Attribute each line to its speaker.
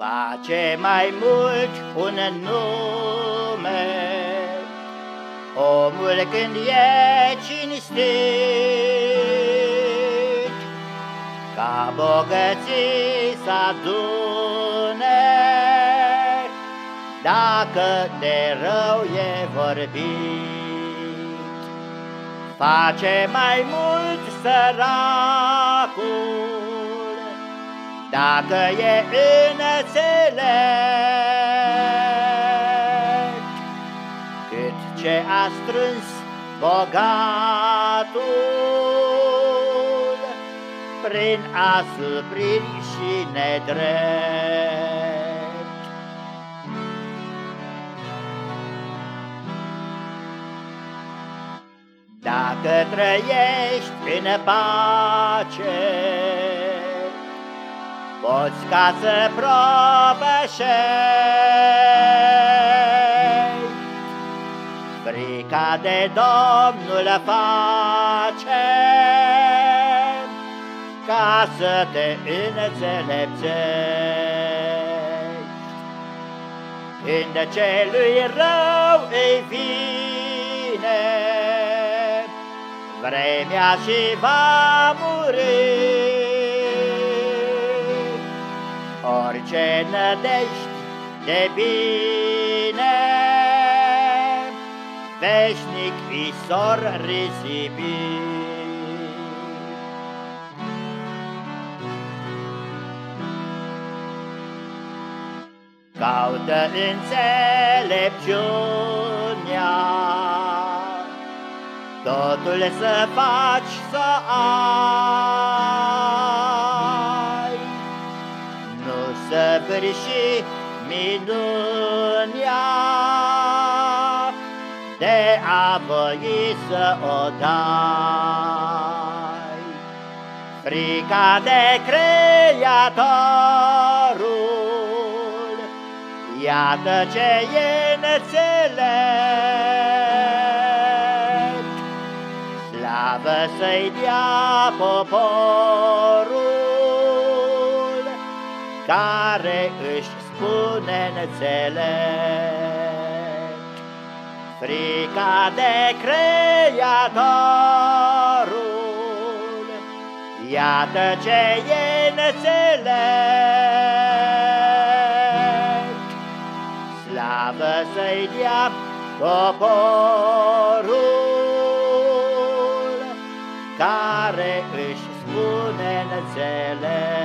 Speaker 1: Face mai mult un nume. Omul când e cinstit Ca bogății să adune. Dacă de rău e vorbit Face mai mult săracul dacă e înțelept cât ce a strâns bogatul prin asupriri și nedrept. Dacă trăiești în pace, Poți ca să propășești Frica de Domnul face Ca să te înțelepțești. Când celui rău îi vine Vremea și va muri orice nădești de bine, veșnic visor risipi. Caută înțelepciunea, totul să faci să ai, săvârși minunia de a voi să o dai. Frica de Creatorul, iată ce e înțelept, slavă să-i dea poporul, care își spune înțelept. Frica de Creatorul, iată ce e înțelept. Slavă să-i dea poporul, care își spune înțelept.